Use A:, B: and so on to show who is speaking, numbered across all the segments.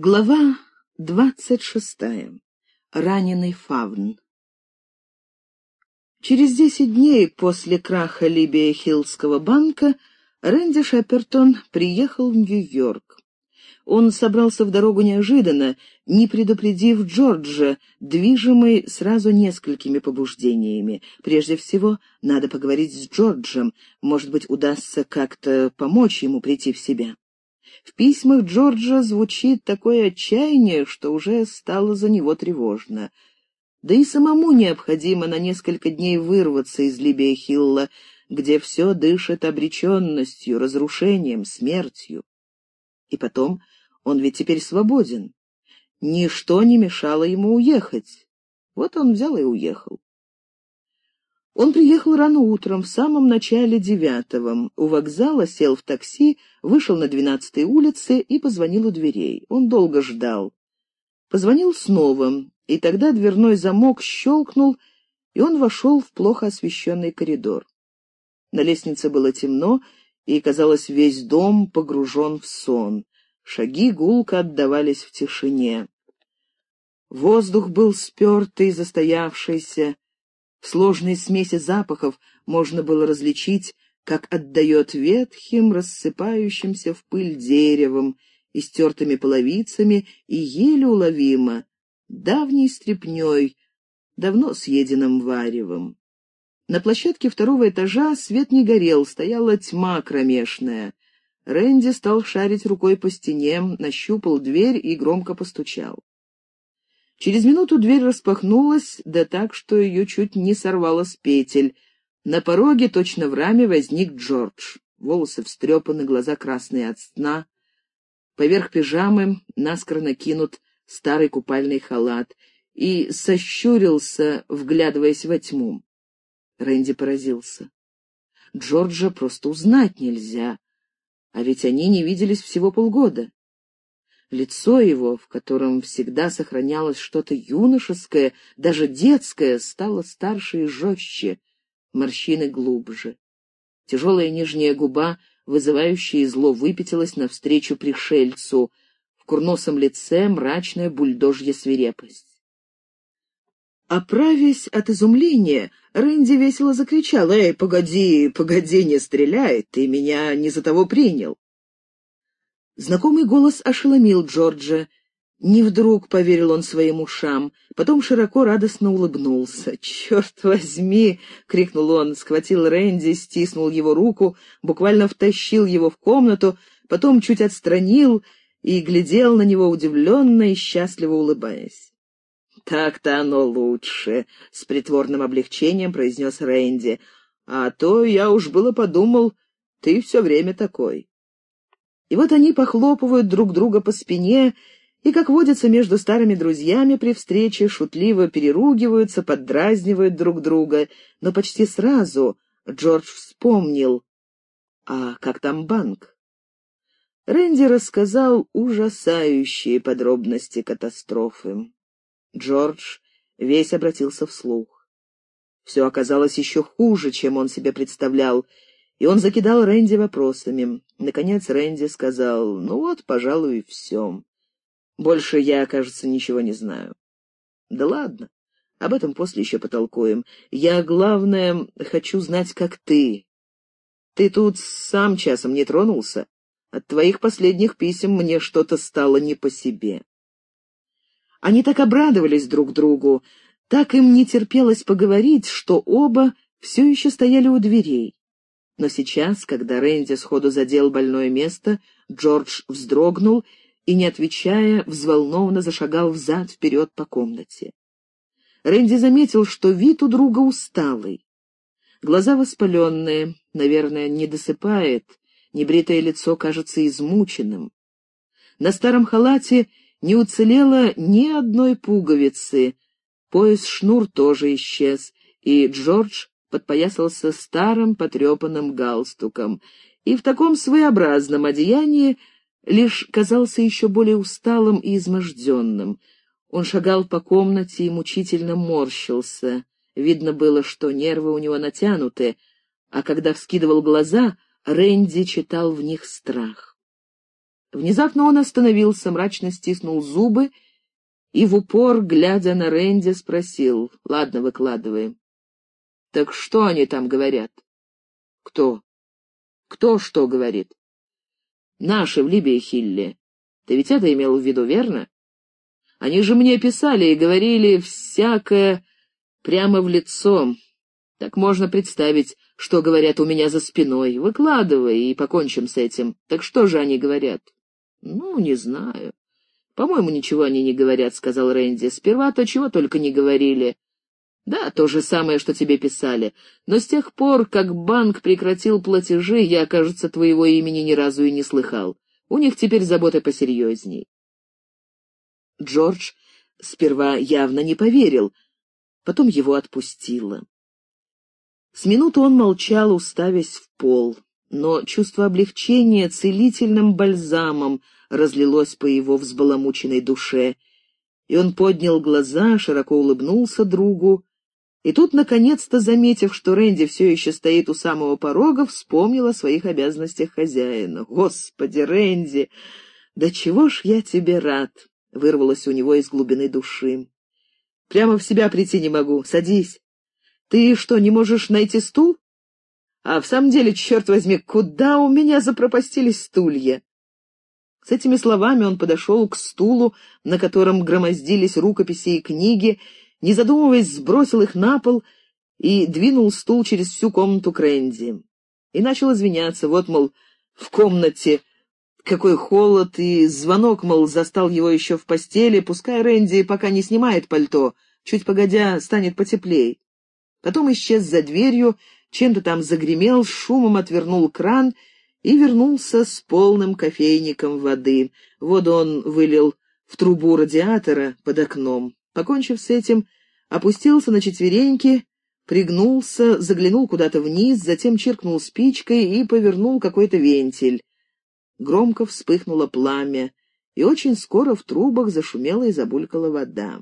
A: Глава двадцать шестая. Раненый фавн. Через десять дней после краха Либия Хиллского банка Рэнди Шепертон приехал в Нью-Йорк. Он собрался в дорогу неожиданно, не предупредив Джорджа, движимый сразу несколькими побуждениями. Прежде всего, надо поговорить с Джорджем, может быть, удастся как-то помочь ему прийти в себя. В письмах Джорджа звучит такое отчаяние, что уже стало за него тревожно. Да и самому необходимо на несколько дней вырваться из Либия Хилла, где все дышит обреченностью, разрушением, смертью. И потом, он ведь теперь свободен. Ничто не мешало ему уехать. Вот он взял и уехал. Он приехал рано утром, в самом начале девятого. У вокзала сел в такси, вышел на двенадцатой улице и позвонил у дверей. Он долго ждал. Позвонил снова, и тогда дверной замок щелкнул, и он вошел в плохо освещенный коридор. На лестнице было темно, и, казалось, весь дом погружен в сон. Шаги гулко отдавались в тишине. Воздух был спертый, застоявшийся, в сложной смеси запахов можно было различить, как отдает ветхим, рассыпающимся в пыль деревом, истертыми половицами и еле уловимо, давней стрепней, давно съеденным варевом. На площадке второго этажа свет не горел, стояла тьма кромешная. Рэнди стал шарить рукой по стене, нащупал дверь и громко постучал. Через минуту дверь распахнулась, да так, что ее чуть не сорвало с петель. На пороге, точно в раме, возник Джордж. Волосы встрепаны, глаза красные от сна. Поверх пижамы наскоро накинут старый купальный халат и сощурился, вглядываясь во тьму. Рэнди поразился. Джорджа просто узнать нельзя, а ведь они не виделись всего полгода. Лицо его, в котором всегда сохранялось что-то юношеское, даже детское, стало старше и жестче, морщины глубже. Тяжелая нижняя губа, вызывающая зло, выпятилась навстречу пришельцу. В курносом лице мрачная бульдожья свирепость. Оправясь от изумления, Рэнди весело закричал, «Эй, погоди, погоди, не стреляй, ты меня не за того принял». Знакомый голос ошеломил Джорджа. Не вдруг поверил он своим ушам, потом широко радостно улыбнулся. «Черт возьми!» — крикнул он, схватил Рэнди, стиснул его руку, буквально втащил его в комнату, потом чуть отстранил и глядел на него удивленно и счастливо улыбаясь. «Так-то оно лучше», — с притворным облегчением произнес Рэнди. «А то я уж было подумал, ты все время такой». И вот они похлопывают друг друга по спине и, как водится между старыми друзьями при встрече, шутливо переругиваются, поддразнивают друг друга, но почти сразу Джордж вспомнил, а как там банк? Рэнди рассказал ужасающие подробности катастрофы. Джордж весь обратился вслух. Все оказалось еще хуже, чем он себе представлял, и он закидал Рэнди вопросами. Наконец Рэнди сказал, «Ну вот, пожалуй, и все. Больше я, кажется, ничего не знаю». «Да ладно, об этом после еще потолкуем. Я, главное, хочу знать, как ты. Ты тут сам часом не тронулся? От твоих последних писем мне что-то стало не по себе». Они так обрадовались друг другу, так им не терпелось поговорить, что оба все еще стояли у дверей. Но сейчас, когда Рэнди сходу задел больное место, Джордж вздрогнул и, не отвечая, взволнованно зашагал взад-вперед по комнате. Рэнди заметил, что вид у друга усталый. Глаза воспаленные, наверное, не досыпает, небритое лицо кажется измученным. На старом халате не уцелело ни одной пуговицы, пояс-шнур тоже исчез, и Джордж подпоясался старым потрепанным галстуком, и в таком своеобразном одеянии лишь казался еще более усталым и изможденным. Он шагал по комнате и мучительно морщился. Видно было, что нервы у него натянуты, а когда вскидывал глаза, Рэнди читал в них страх. Внезапно он остановился, мрачно стиснул зубы и в упор, глядя на Рэнди, спросил. — Ладно, выкладываем. — Так что они там говорят? — Кто? — Кто что говорит? — Наши в Либии Хилли. Ты ведь это имел в виду, верно? Они же мне писали и говорили всякое прямо в лицо. Так можно представить, что говорят у меня за спиной. Выкладывай и покончим с этим. Так что же они говорят? Ну, не знаю. «По-моему, ничего они не говорят», — сказал Рэнди. «Сперва-то чего только не говорили». «Да, то же самое, что тебе писали. Но с тех пор, как банк прекратил платежи, я, кажется, твоего имени ни разу и не слыхал. У них теперь забота посерьезней». Джордж сперва явно не поверил, потом его отпустило. С минуту он молчал, уставясь в пол, но чувство облегчения целительным бальзамом — разлилось по его взбаламученной душе, и он поднял глаза, широко улыбнулся другу, и тут, наконец-то, заметив, что Рэнди все еще стоит у самого порога, вспомнил о своих обязанностях хозяина. «Господи, Рэнди, да чего ж я тебе рад!» — вырвалось у него из глубины души. «Прямо в себя прийти не могу. Садись. Ты что, не можешь найти стул? А в самом деле, черт возьми, куда у меня запропастились стулья?» С этими словами он подошел к стулу, на котором громоздились рукописи и книги, не задумываясь, сбросил их на пол и двинул стул через всю комнату к Рэнди. И начал извиняться, вот, мол, в комнате какой холод, и звонок, мол, застал его еще в постели, пускай Рэнди пока не снимает пальто, чуть погодя станет потеплей. Потом исчез за дверью, чем-то там загремел, шумом отвернул кран — и вернулся с полным кофейником воды. Воду он вылил в трубу радиатора под окном. Покончив с этим, опустился на четвереньки, пригнулся, заглянул куда-то вниз, затем чиркнул спичкой и повернул какой-то вентиль. Громко вспыхнуло пламя, и очень скоро в трубах зашумела и забулькала вода.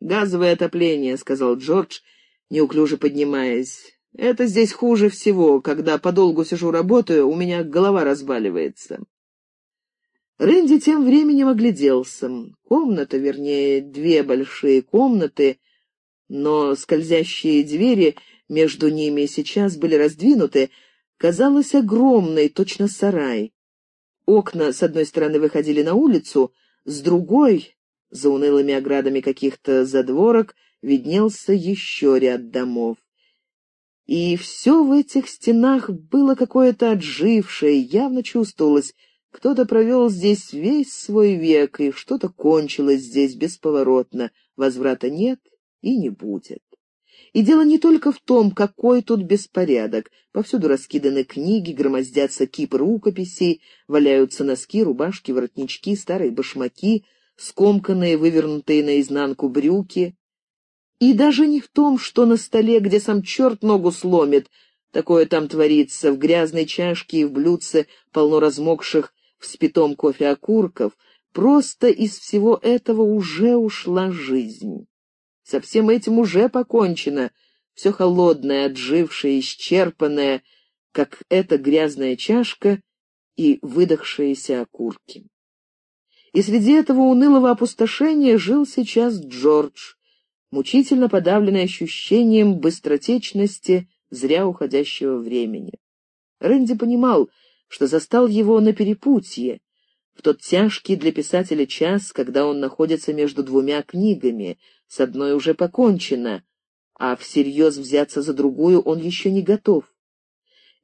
A: «Газовое отопление», — сказал Джордж, неуклюже поднимаясь. Это здесь хуже всего. Когда подолгу сижу работаю, у меня голова разбаливается. Рэнди тем временем огляделся. Комната, вернее, две большие комнаты, но скользящие двери между ними сейчас были раздвинуты, казалось огромной, точно сарай. Окна с одной стороны выходили на улицу, с другой, за унылыми оградами каких-то задворок, виднелся еще ряд домов. И все в этих стенах было какое-то отжившее, явно чувствовалось, кто-то провел здесь весь свой век, и что-то кончилось здесь бесповоротно, возврата нет и не будет. И дело не только в том, какой тут беспорядок. Повсюду раскиданы книги, громоздятся кипы рукописей, валяются носки, рубашки, воротнички, старые башмаки, скомканные, вывернутые наизнанку брюки. И даже не в том, что на столе, где сам черт ногу сломит, такое там творится, в грязной чашке и в блюдце полно размокших в спитом кофе окурков, просто из всего этого уже ушла жизнь. Со всем этим уже покончено, все холодное, отжившее, исчерпанное, как эта грязная чашка и выдохшиеся окурки. И среди этого унылого опустошения жил сейчас Джордж, мучительно подавленный ощущением быстротечности зря уходящего времени. Рэнди понимал, что застал его на перепутье, в тот тяжкий для писателя час, когда он находится между двумя книгами, с одной уже покончено, а всерьез взяться за другую он еще не готов.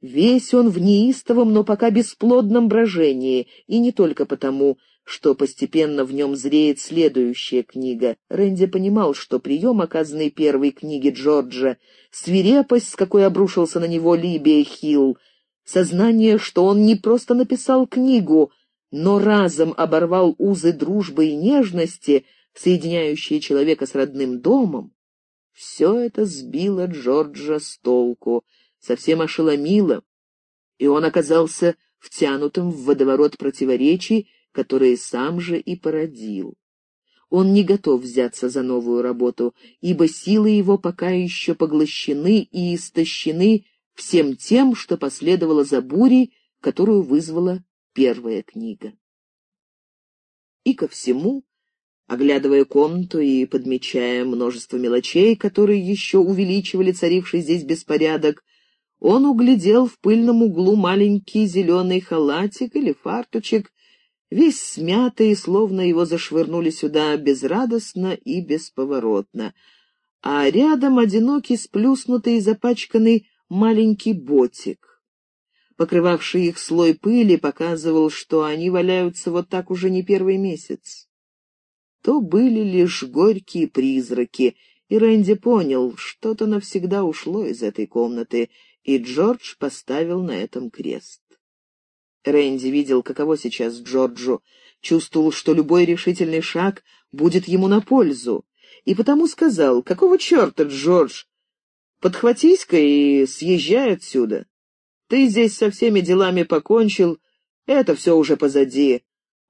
A: Весь он в неистовом, но пока бесплодном брожении, и не только потому, что постепенно в нем зреет следующая книга. Рэнди понимал, что прием, оказанный первой книге Джорджа, свирепость, с какой обрушился на него Либия Хилл, сознание, что он не просто написал книгу, но разом оборвал узы дружбы и нежности, соединяющие человека с родным домом, все это сбило Джорджа с толку, совсем ошеломило, и он оказался втянутым в водоворот противоречий, которые сам же и породил. Он не готов взяться за новую работу, ибо силы его пока еще поглощены и истощены всем тем, что последовало за бурей, которую вызвала первая книга. И ко всему, оглядывая комнату и подмечая множество мелочей, которые еще увеличивали царивший здесь беспорядок, он углядел в пыльном углу маленький зеленый халатик или фартучек, весь смятый, словно его зашвырнули сюда безрадостно и бесповоротно, а рядом одинокий, сплюснутый и запачканный маленький ботик. Покрывавший их слой пыли показывал, что они валяются вот так уже не первый месяц. То были лишь горькие призраки, и Рэнди понял, что-то навсегда ушло из этой комнаты, и Джордж поставил на этом крест. Рэнди видел, каково сейчас Джорджу, чувствовал, что любой решительный шаг будет ему на пользу, и потому сказал, «Какого черта, Джордж? Подхватись-ка и съезжай отсюда. Ты здесь со всеми делами покончил, это все уже позади.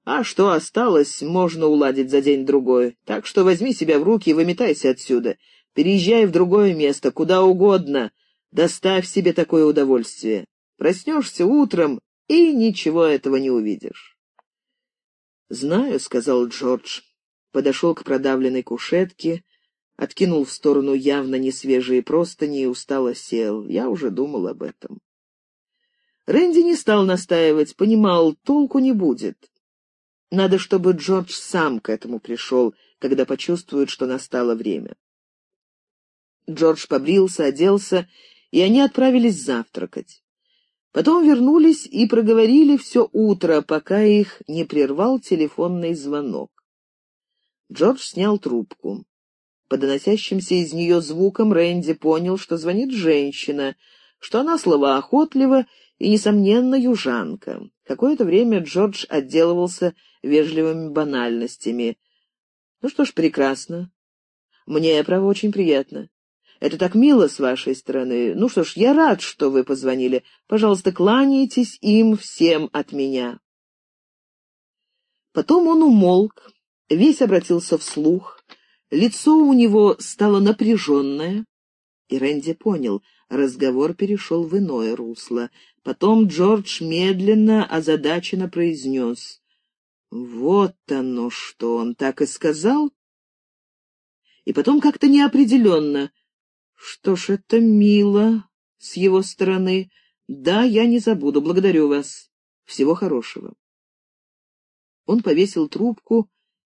A: А что осталось, можно уладить за день-другой. Так что возьми себя в руки и выметайся отсюда. Переезжай в другое место, куда угодно. Доставь себе такое удовольствие. Проснешься утром и ничего этого не увидишь. «Знаю», — сказал Джордж. Подошел к продавленной кушетке, откинул в сторону явно несвежие простыни и устало сел. Я уже думал об этом. Рэнди не стал настаивать, понимал, толку не будет. Надо, чтобы Джордж сам к этому пришел, когда почувствует, что настало время. Джордж побрился, оделся, и они отправились завтракать. Потом вернулись и проговорили все утро, пока их не прервал телефонный звонок. Джордж снял трубку. По доносящимся из нее звукам Рэнди понял, что звонит женщина, что она словоохотлива и, несомненно, южанка. Какое-то время Джордж отделывался вежливыми банальностями. «Ну что ж, прекрасно. Мне, право, очень приятно. Это так мило с вашей стороны. Ну что ж, я рад, что вы позвонили. Пожалуйста, кланяйтесь им всем от меня». Потом он умолк, весь обратился вслух. Лицо у него стало напряженное, и Рэнди понял, разговор перешел в иное русло. Потом Джордж медленно, озадаченно произнес. «Вот оно что, он так и сказал?» И потом как-то неопределенно. «Что ж, это мило с его стороны. Да, я не забуду, благодарю вас. Всего хорошего». Он повесил трубку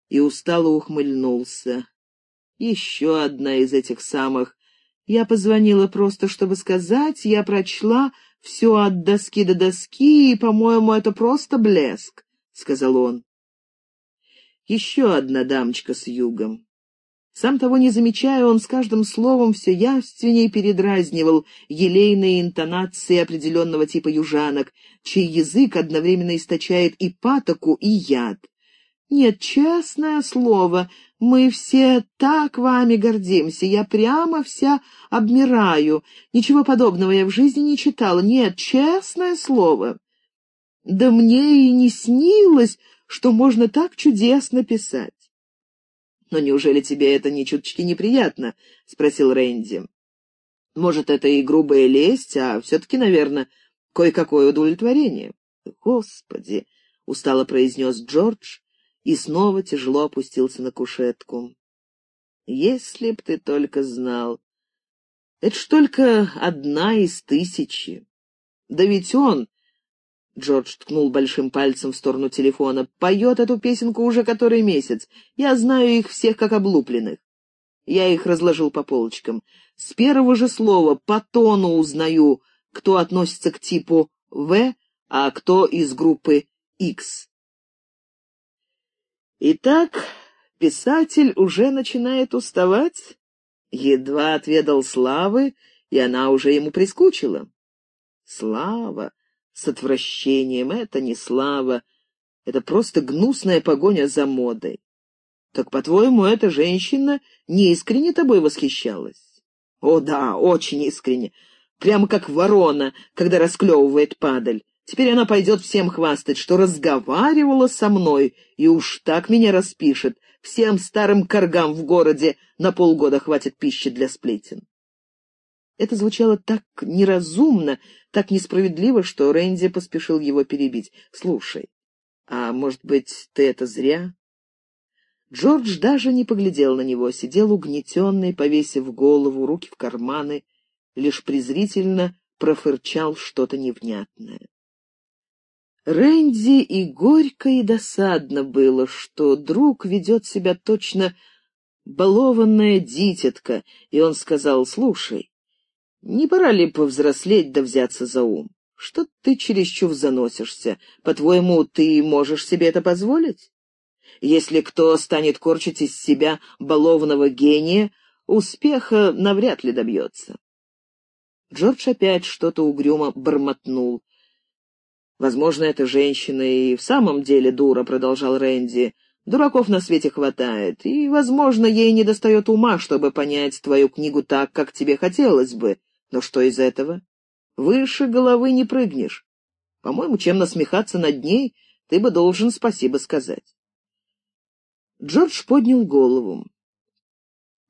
A: и устало ухмыльнулся. Еще одна из этих самых. Я позвонила просто, чтобы сказать, я прочла все от доски до доски, и, по-моему, это просто блеск, — сказал он. Еще одна дамочка с югом. Сам того не замечая, он с каждым словом все явственнее передразнивал елейные интонации определенного типа южанок, чей язык одновременно источает и патоку, и яд. Нет, честное слово, мы все так вами гордимся. Я прямо вся обмираю. Ничего подобного я в жизни не читала. Нет, честное слово. Да мне и не снилось, что можно так чудесно писать. «Но неужели тебе это ни чуточки неприятно?» — спросил Рэнди. «Может, это и грубая лесть, а все-таки, наверное, кое-какое удовлетворение». «Господи!» — устало произнес Джордж и снова тяжело опустился на кушетку. Если б ты только знал. Это ж только одна из тысячи. Да ведь он, Джордж ткнул большим пальцем в сторону телефона, поет эту песенку уже который месяц. Я знаю их всех как облупленных. Я их разложил по полочкам. С первого же слова по тону узнаю, кто относится к типу «В», а кто из группы «X». Итак, писатель уже начинает уставать. Едва отведал славы, и она уже ему прискучила. Слава с отвращением — это не слава, это просто гнусная погоня за модой. Так, по-твоему, эта женщина неискренне тобой восхищалась? О да, очень искренне, прямо как ворона, когда расклевывает падаль. Теперь она пойдет всем хвастать, что разговаривала со мной, и уж так меня распишет. Всем старым коргам в городе на полгода хватит пищи для сплетен. Это звучало так неразумно, так несправедливо, что Рэнди поспешил его перебить. «Слушай, а может быть, ты это зря? Джордж даже не поглядел на него, сидел угнетенный, повесив голову, руки в карманы, лишь презрительно профырчал что-то невнятное. Рэнди и горько и досадно было, что друг ведет себя точно балованная дитятка, и он сказал, «Слушай, не пора ли повзрослеть да взяться за ум? Что ты чересчур заносишься? По-твоему, ты можешь себе это позволить? Если кто станет корчить из себя балованного гения, успеха навряд ли добьется. Джордж опять что-то угрюмо бормотнул. «Возможно, эта женщина и в самом деле дура», — продолжал Рэнди. «Дураков на свете хватает, и, возможно, ей недостает ума, чтобы понять твою книгу так, как тебе хотелось бы. Но что из этого? Выше головы не прыгнешь. По-моему, чем насмехаться над ней, ты бы должен спасибо сказать». Джордж поднял голову.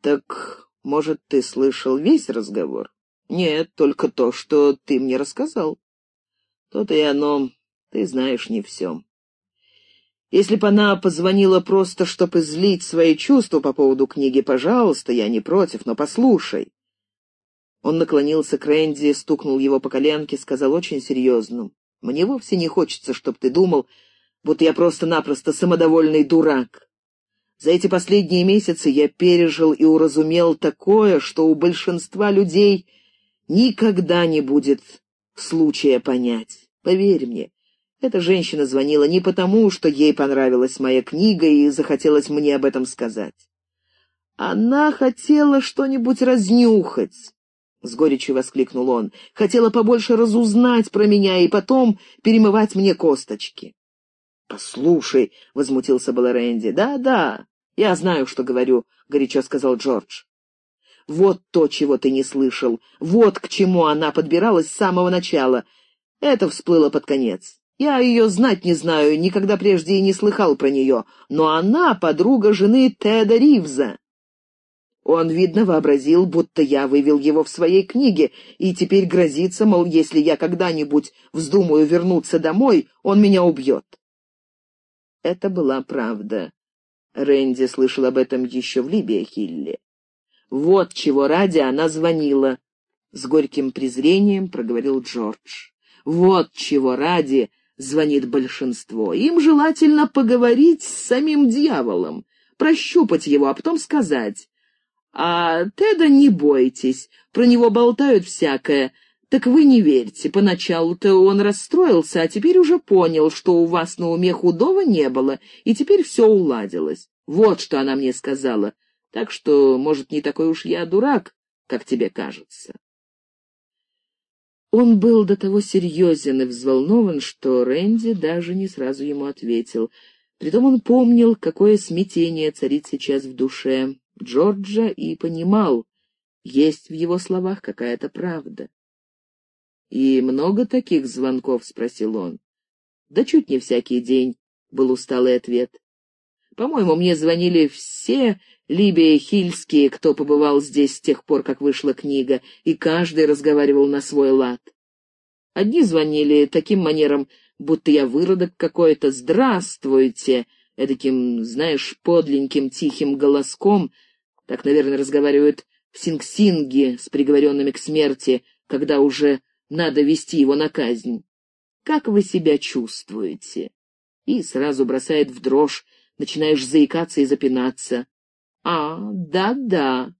A: «Так, может, ты слышал весь разговор?» «Нет, только то, что ты мне рассказал». «То-то и оно, ты знаешь не все». Если бы она позвонила просто, чтобы излить свои чувства по поводу книги, пожалуйста, я не против, но послушай. Он наклонился к Рэнди, стукнул его по коленке, сказал очень серьезно. «Мне вовсе не хочется, чтобы ты думал, будто я просто-напросто самодовольный дурак. За эти последние месяцы я пережил и уразумел такое, что у большинства людей никогда не будет случая понять. Поверь мне, эта женщина звонила не потому, что ей понравилась моя книга и захотелось мне об этом сказать. Она хотела что-нибудь разнюхать. С горечью воскликнул он. Хотела побольше разузнать про меня и потом перемывать мне косточки. «Послушай», — возмутился было Рэнди. «Да-да, я знаю, что говорю», — горячо сказал Джордж. Вот то, чего ты не слышал. Вот к чему она подбиралась с самого начала. Это всплыло под конец. Я ее знать не знаю, никогда прежде и не слыхал про нее, но она подруга жены Теда Ривза. Он, видно, вообразил, будто я вывел его в своей книге, и теперь грозится, мол, если я когда-нибудь вздумаю вернуться домой, он меня убьет. Это была правда. Рэнди слышал об этом еще в Либия-Хилле. Вот чего ради она звонила. С горьким презрением проговорил Джордж. Вот чего ради звонит большинство. Им желательно поговорить с самим дьяволом, прощупать его, а потом сказать. А Теда не бойтесь, про него болтают всякое. Так вы не верьте, поначалу-то он расстроился, а теперь уже понял, что у вас на уме худого не было, и теперь все уладилось. Вот что она мне сказала. Так что, может, не такой уж я дурак, как тебе кажется. Он был до того серьезен и взволнован, что Рэнди даже не сразу ему ответил. Притом он помнил, какое смятение царит сейчас в душе Джорджа, и понимал, есть в его словах какая-то правда. «И много таких звонков?» — спросил он. «Да чуть не всякий день», — был усталый ответ. «По-моему, мне звонили все Либия Хильские, кто побывал здесь с тех пор, как вышла книга, и каждый разговаривал на свой лад. Одни звонили таким манером, будто я выродок какой-то «Здравствуйте!» эдаким, знаешь, подленьким тихим голоском. Так, наверное, разговаривают в Синг-Синге с приговоренными к смерти, когда уже надо вести его на казнь. «Как вы себя чувствуете?» И сразу бросает в дрожь, начинаешь заикаться и запинаться. «А, да-да.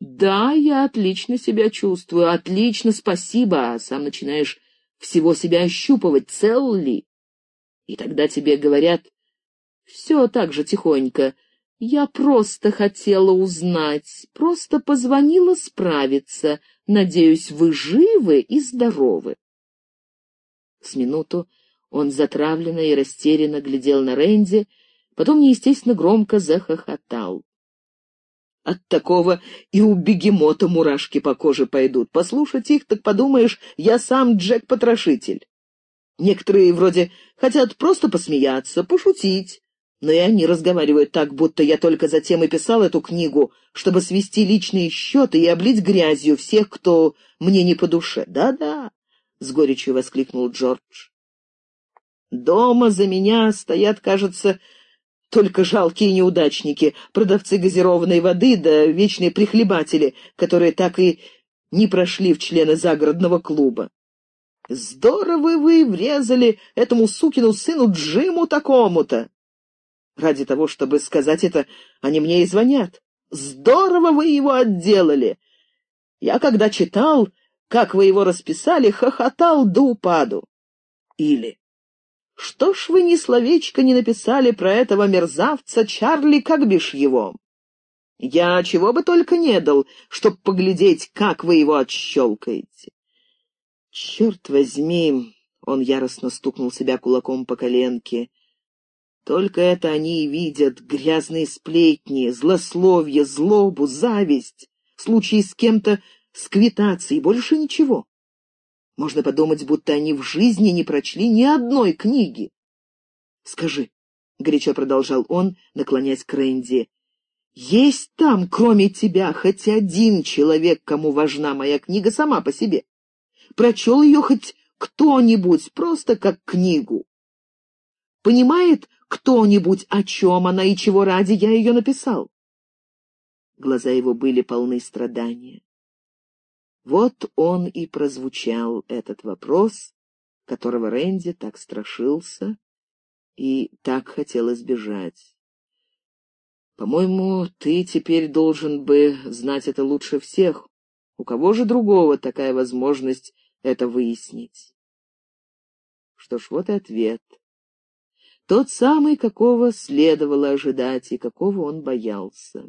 A: Да, я отлично себя чувствую, отлично, спасибо, а сам начинаешь всего себя ощупывать, цел ли. И тогда тебе говорят, все так же тихонько, я просто хотела узнать, просто позвонила справиться, надеюсь, вы живы и здоровы. С минуту он затравленно и растерянно глядел на Рэнди, потом неестественно громко захохотал. От такого и у бегемота мурашки по коже пойдут. Послушать их, так подумаешь, я сам Джек-потрошитель. Некоторые вроде хотят просто посмеяться, пошутить, но и они разговаривают так, будто я только затем и писал эту книгу, чтобы свести личные счеты и облить грязью всех, кто мне не по душе. Да-да, — с горечью воскликнул Джордж. Дома за меня стоят, кажется, Только жалкие неудачники, продавцы газированной воды да вечные прихлебатели, которые так и не прошли в члены загородного клуба. Здорово вы врезали этому сукину сыну Джиму такому-то. Ради того, чтобы сказать это, они мне и звонят. Здорово вы его отделали. Я, когда читал, как вы его расписали, хохотал до упаду. Или что ж вы ни словечко не написали про этого мерзавца Чарли, как бишь его? Я чего бы только не дал, чтоб поглядеть, как вы его отщелкаете. Черт возьми, он яростно стукнул себя кулаком по коленке. Только это они и видят, грязные сплетни, злословие, злобу, зависть, случаи с кем-то сквитаться и больше ничего. Можно подумать, будто они в жизни не прочли ни одной книги. «Скажи», — горячо продолжал он, наклонясь к Рэнди, — «есть там, кроме тебя, хоть один человек, кому важна моя книга сама по себе? Прочел ее хоть кто-нибудь, просто как книгу? Понимает кто-нибудь, о чем она и чего ради я ее написал?» Глаза его были полны страдания. Вот он и прозвучал, этот вопрос, которого Рэнди так страшился и так хотел избежать. «По-моему, ты теперь должен бы знать это лучше всех. У кого же другого такая возможность это выяснить?» Что ж, вот и ответ. Тот самый, какого следовало ожидать и какого он боялся.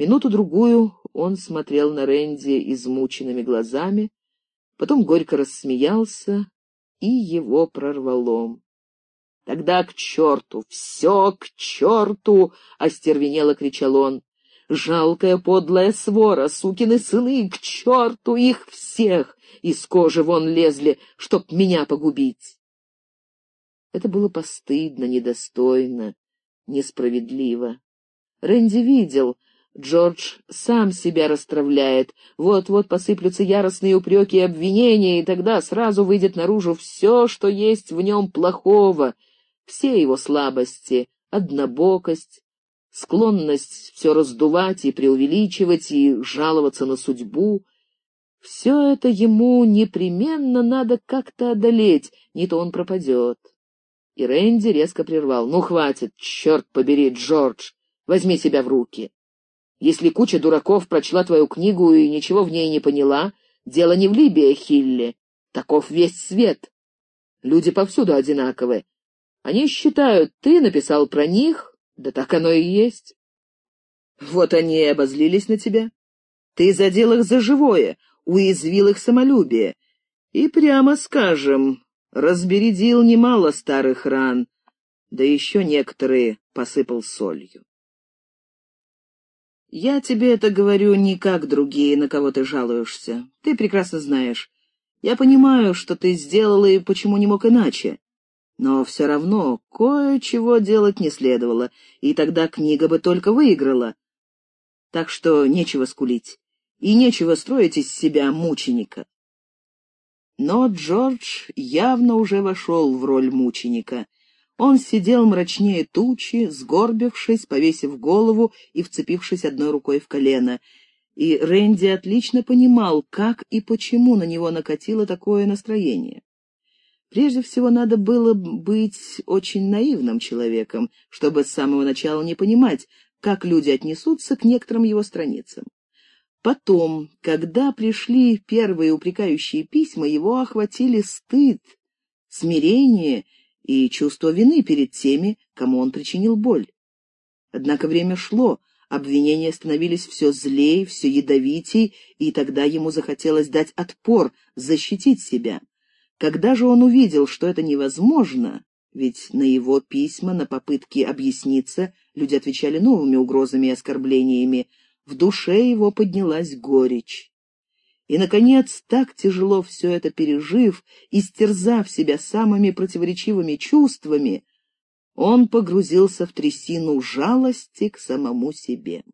A: Минуту-другую он смотрел на Рэнди измученными глазами, потом горько рассмеялся, и его прорвало. «Тогда к черту! Все к черту!» — остервенело кричал он. «Жалкая подлая свора, сукины сыны, к черту их всех! Из кожи вон лезли, чтоб меня погубить!» Это было постыдно, недостойно, несправедливо. Рэнди видел — Джордж сам себя расстравляет. Вот-вот посыплются яростные упреки и обвинения, и тогда сразу выйдет наружу все, что есть в нем плохого, все его слабости, однобокость, склонность все раздувать и преувеличивать, и жаловаться на судьбу. Все это ему непременно надо как-то одолеть, не то он пропадет. И Рэнди резко прервал. «Ну, хватит, черт побери, Джордж, возьми себя в руки». Если куча дураков прочла твою книгу и ничего в ней не поняла, дело не в Либии, Хилли. Таков весь свет. Люди повсюду одинаковы. Они считают, ты написал про них, да так оно и есть. Вот они и обозлились на тебя. Ты задел их за живое, уязвил их самолюбие. И, прямо скажем, разбередил немало старых ран, да еще некоторые посыпал солью. Я тебе это говорю не как другие, на кого ты жалуешься. Ты прекрасно знаешь. Я понимаю, что ты сделал и почему не мог иначе. Но все равно кое-чего делать не следовало, и тогда книга бы только выиграла. Так что нечего скулить, и нечего строить из себя мученика. Но Джордж явно уже вошел в роль мученика — он сидел мрачнее тучи, сгорбившись, повесив голову и вцепившись одной рукой в колено. И Рэнди отлично понимал, как и почему на него накатило такое настроение. Прежде всего, надо было быть очень наивным человеком, чтобы с самого начала не понимать, как люди отнесутся к некоторым его страницам. Потом, когда пришли первые упрекающие письма, его охватили стыд, смирение и чувство вины перед теми, кому он причинил боль. Однако время шло, обвинения становились все злее, все ядовитей, и тогда ему захотелось дать отпор, защитить себя. Когда же он увидел, что это невозможно, ведь на его письма, на попытки объясниться, люди отвечали новыми угрозами и оскорблениями, в душе его поднялась горечь. И, наконец, так тяжело все это пережив, истерзав себя самыми противоречивыми чувствами, он погрузился в трясину жалости к самому себе.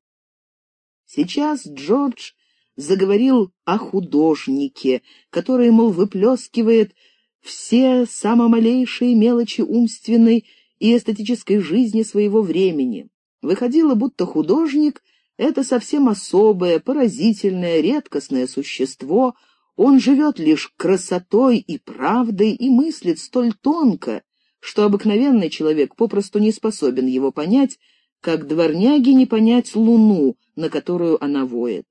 A: Сейчас Джордж заговорил о художнике, который, мол, выплескивает все самомалейшие мелочи умственной и эстетической жизни своего времени. Выходило, будто художник — это совсем особое, поразительное, редкостное существо, он живет лишь красотой и правдой и мыслит столь тонко, что обыкновенный человек попросту не способен его понять, как дворняги не понять луну, на которую она воет.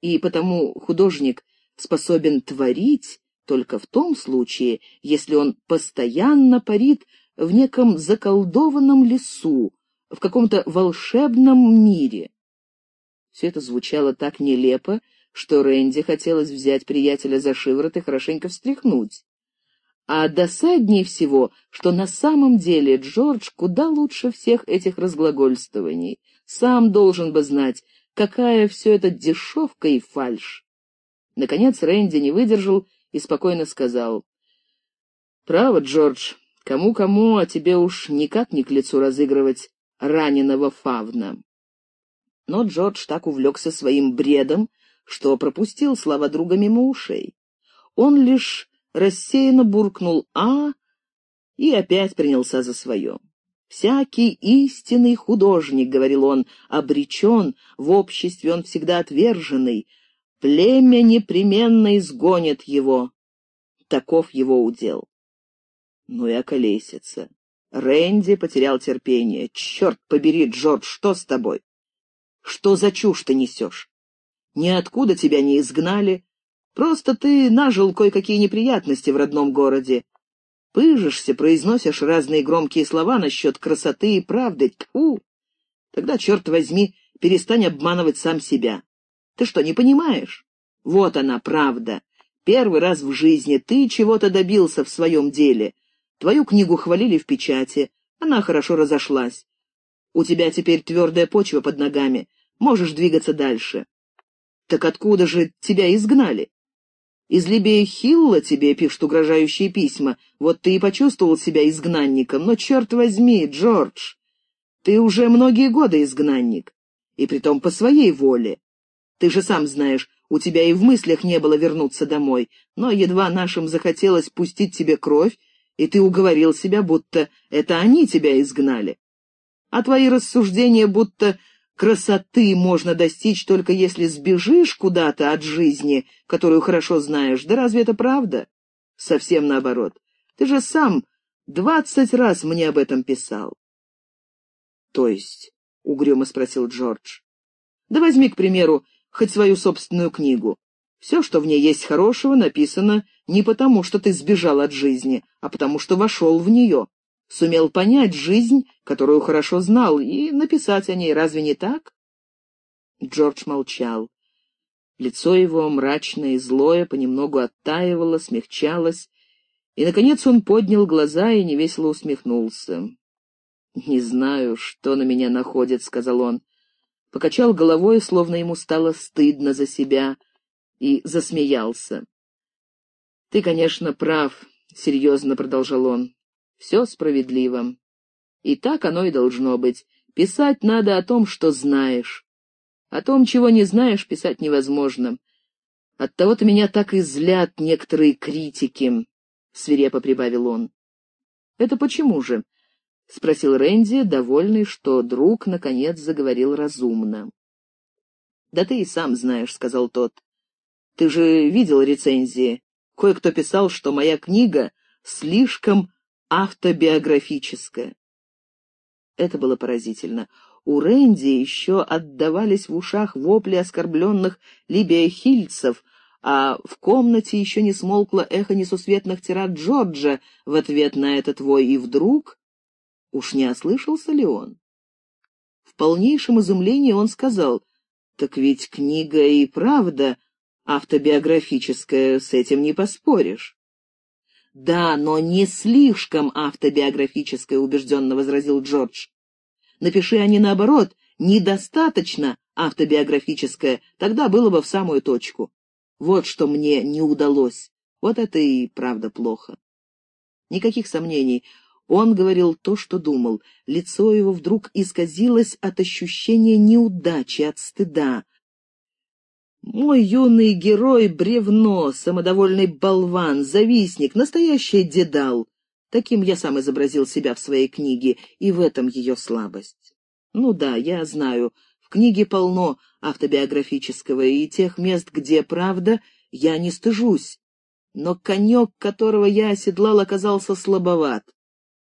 A: И потому художник способен творить только в том случае, если он постоянно парит в неком заколдованном лесу, в каком-то волшебном мире. Все это звучало так нелепо, что Рэнди хотелось взять приятеля за шиворот и хорошенько встряхнуть. А досаднее всего, что на самом деле Джордж куда лучше всех этих разглагольствований. Сам должен бы знать, какая все это дешевка и фальшь. Наконец Рэнди не выдержал и спокойно сказал. «Право, Джордж, кому-кому, а тебе уж никак не к лицу разыгрывать раненого фавна». Но Джордж так увлекся своим бредом, что пропустил слова друга мимо ушей. Он лишь рассеянно буркнул «а» и опять принялся за свое. «Всякий истинный художник, — говорил он, — обречен, в обществе он всегда отверженный, племя непременно изгонит его. Таков его удел». Ну и околесица. Рэнди потерял терпение. «Черт побери, Джордж, что с тобой? Что за чушь ты несешь? Ниоткуда тебя не изгнали. Просто ты нажил кое-какие неприятности в родном городе. Пыжишься, произносишь разные громкие слова насчет красоты и правды. Тьфу! Тогда, черт возьми, перестань обманывать сам себя. Ты что, не понимаешь? Вот она, правда. Первый раз в жизни ты чего-то добился в своем деле. Твою книгу хвалили в печати, она хорошо разошлась. У тебя теперь твердая почва под ногами, можешь двигаться дальше. Так откуда же тебя изгнали? Из Либии Хилла тебе пишут угрожающие письма. Вот ты и почувствовал себя изгнанником. Но, черт возьми, Джордж, ты уже многие годы изгнанник. И притом по своей воле. Ты же сам знаешь, у тебя и в мыслях не было вернуться домой. Но едва нашим захотелось пустить тебе кровь, и ты уговорил себя, будто это они тебя изгнали. А твои рассуждения, будто Красоты можно достичь только если сбежишь куда-то от жизни, которую хорошо знаешь. Да разве это правда? Совсем наоборот. Ты же сам двадцать раз мне об этом писал. — То есть? — угрюмо спросил Джордж. — Да возьми, к примеру, хоть свою собственную книгу. Все, что в ней есть хорошего, написано не потому, что ты сбежал от жизни, а потому, что вошел в нее сумел понять жизнь, которую хорошо знал, и написать о ней, разве не так? Джордж молчал. Лицо его, мрачное и злое, понемногу оттаивало, смягчалось, и, наконец, он поднял глаза и невесело усмехнулся. «Не знаю, что на меня находит», — сказал он. Покачал головой, словно ему стало стыдно за себя, и засмеялся. «Ты, конечно, прав», — серьезно продолжал он. Все справедливо. И так оно и должно быть. Писать надо о том, что знаешь. О том, чего не знаешь, писать невозможно. Оттого-то меня так и злят некоторые критики, — свирепо прибавил он. — Это почему же? — спросил Рэнди, довольный, что друг, наконец, заговорил разумно. — Да ты и сам знаешь, — сказал тот. — Ты же видел рецензии. Кое-кто писал, что моя книга слишком автобиографическое. Это было поразительно. У Рэнди еще отдавались в ушах вопли оскорбленных либиахильцев, а в комнате еще не смолкло эхо несусветных тират Джорджа в ответ на этот вой, и вдруг... Уж не ослышался ли он? В полнейшем изумлении он сказал, «Так ведь книга и правда автобиографическая, с этим не поспоришь». «Да, но не слишком автобиографическое», — убежденно возразил Джордж. «Напиши они наоборот, недостаточно автобиографическое, тогда было бы в самую точку. Вот что мне не удалось. Вот это и правда плохо». Никаких сомнений. Он говорил то, что думал. Лицо его вдруг исказилось от ощущения неудачи, от стыда. Мой юный герой — бревно, самодовольный болван, завистник, настоящий дедал. Таким я сам изобразил себя в своей книге, и в этом ее слабость. Ну да, я знаю, в книге полно автобиографического и тех мест, где правда, я не стыжусь. Но конек, которого я оседлал, оказался слабоват.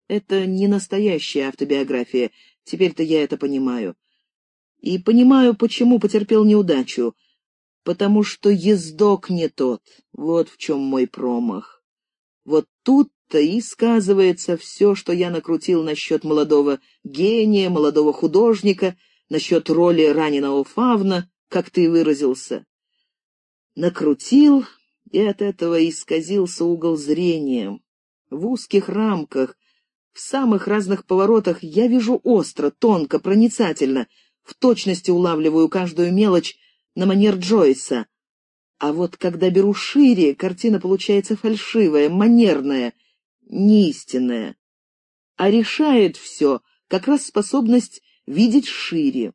A: Это не настоящая автобиография, теперь-то я это понимаю. И понимаю, почему потерпел неудачу. Потому что ездок не тот, вот в чем мой промах. Вот тут-то и сказывается все, что я накрутил насчет молодого гения, молодого художника, насчет роли раненого фавна, как ты выразился. Накрутил, и от этого исказился угол зрения. В узких рамках, в самых разных поворотах я вижу остро, тонко, проницательно, в точности улавливаю каждую мелочь на манер Джойса. А вот когда беру шире, картина получается фальшивая, манерная, неистинная. А решает все как раз способность видеть шире.